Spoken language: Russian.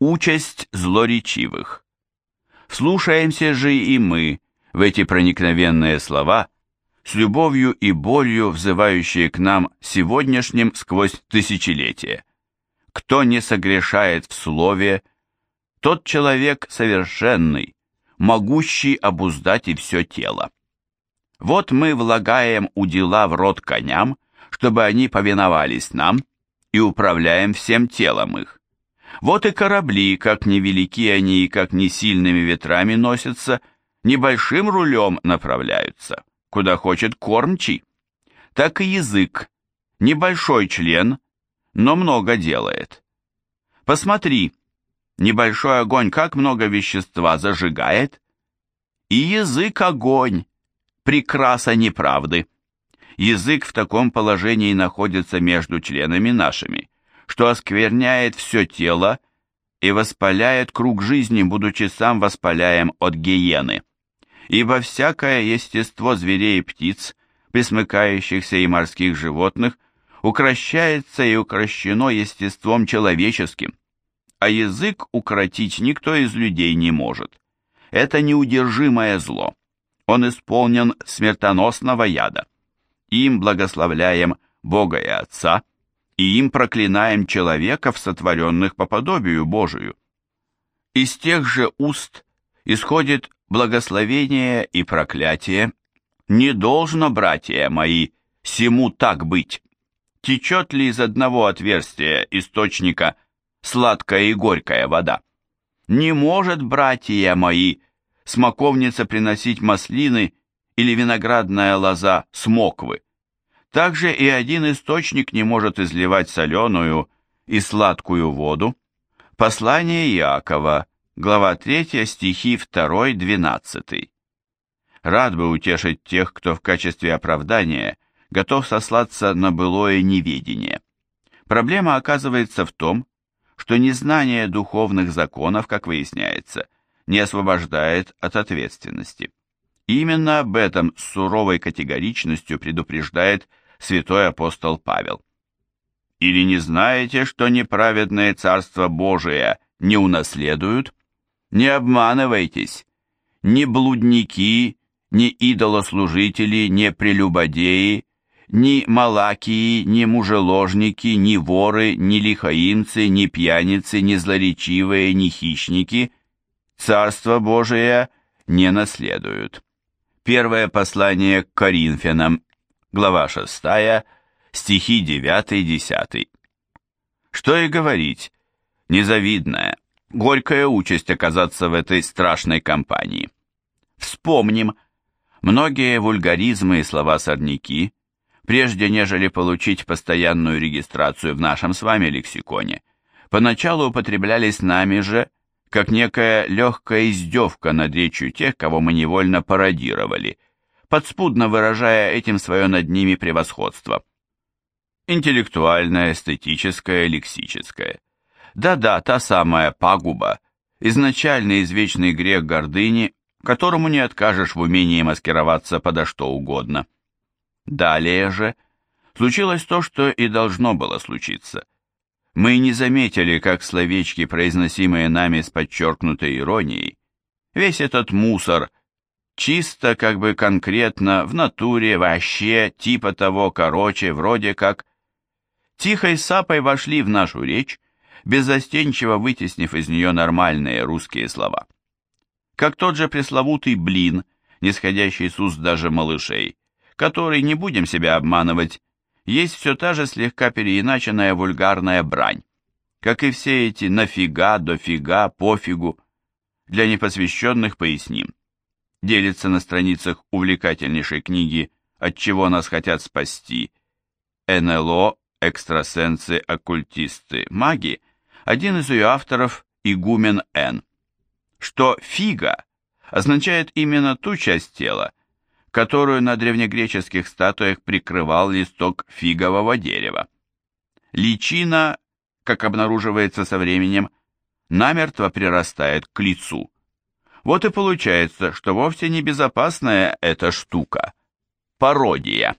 Участь злоречивых. Слушаемся же и мы в эти проникновенные слова, с любовью и болью взывающие к нам сегодняшним сквозь тысячелетия. Кто не согрешает в слове, тот человек совершенный, могущий обуздать и все тело. Вот мы влагаем удила в рот коням, чтобы они повиновались нам, и управляем всем телом их. Вот и корабли, как невелики они и как не сильными ветрами носятся, небольшим рулем направляются, куда хочет кормчий. Так и язык, небольшой член, но много делает. Посмотри, небольшой огонь как много вещества зажигает. И язык огонь, прекраса неправды. Язык в таком положении находится между членами нашими, что оскверняет все тело и воспаляет круг жизни, будучи сам воспаляем от гиены. Ибо всякое естество зверей и птиц, присмыкающихся и морских животных, укращается и укращено естеством человеческим, а язык укротить никто из людей не может. Это неудержимое зло. Он исполнен смертоносного яда. Им благословляем Бога и Отца, и им проклинаем человеков, сотворенных по подобию Божию. Из тех же уст исходит благословение и проклятие. Не должно, братья мои, всему так быть. Течет ли из одного отверстия источника сладкая и горькая вода? Не может, братья мои, смоковница приносить маслины или виноградная лоза смоквы. Также и один источник не может изливать соленую и сладкую воду. Послание Иакова, глава 3, стихи 2, 12. Рад бы утешить тех, кто в качестве оправдания готов сослаться на былое неведение. Проблема оказывается в том, что незнание духовных законов, как выясняется, не освобождает от ответственности. Именно об этом с суровой категоричностью предупреждает святой апостол Павел. «Или не знаете, что неправедное Царство Божие не унаследуют? Не обманывайтесь, ни блудники, ни идолослужители, ни прелюбодеи, ни малакии, ни мужеложники, ни воры, ни лихаимцы, ни пьяницы, ни злоречивые, ни хищники Царство Божие не наследуют». Первое послание к Коринфянам, глава 6, стихи 9-10. Что и говорить, незавидная, горькая участь оказаться в этой страшной компании. Вспомним, многие вульгаризмы и слова-сорняки, прежде нежели получить постоянную регистрацию в нашем с вами лексиконе, поначалу употреблялись нами же как некая легкая издевка над речью тех, кого мы невольно пародировали, подспудно выражая этим свое над ними превосходство. Интеллектуальное, эстетическое, лексическое. Да-да, та самая пагуба, изначальный извечный грех гордыни, которому не откажешь в умении маскироваться подо что угодно. Далее же случилось то, что и должно было случиться – мы не заметили, как словечки, произносимые нами с подчеркнутой иронией, весь этот мусор, чисто, как бы конкретно, в натуре, вообще, типа того, короче, вроде как, тихой сапой вошли в нашу речь, беззастенчиво вытеснив из нее нормальные русские слова. Как тот же пресловутый блин, нисходящий с уст даже малышей, который, не будем себя обманывать, есть все та же слегка переиначенная вульгарная брань, как и все эти нафига, дофига, пофигу. Для непосвященных поясним. Делится на страницах увлекательнейшей книги «От чего нас хотят спасти» НЛО, экстрасенсы, оккультисты, маги, один из ее авторов, игумен Н, что фига означает именно ту часть тела, которую на древнегреческих статуях прикрывал листок фигового дерева. Личина, как обнаруживается со временем, намертво прирастает к лицу. Вот и получается, что вовсе не безопасная эта штука – пародия.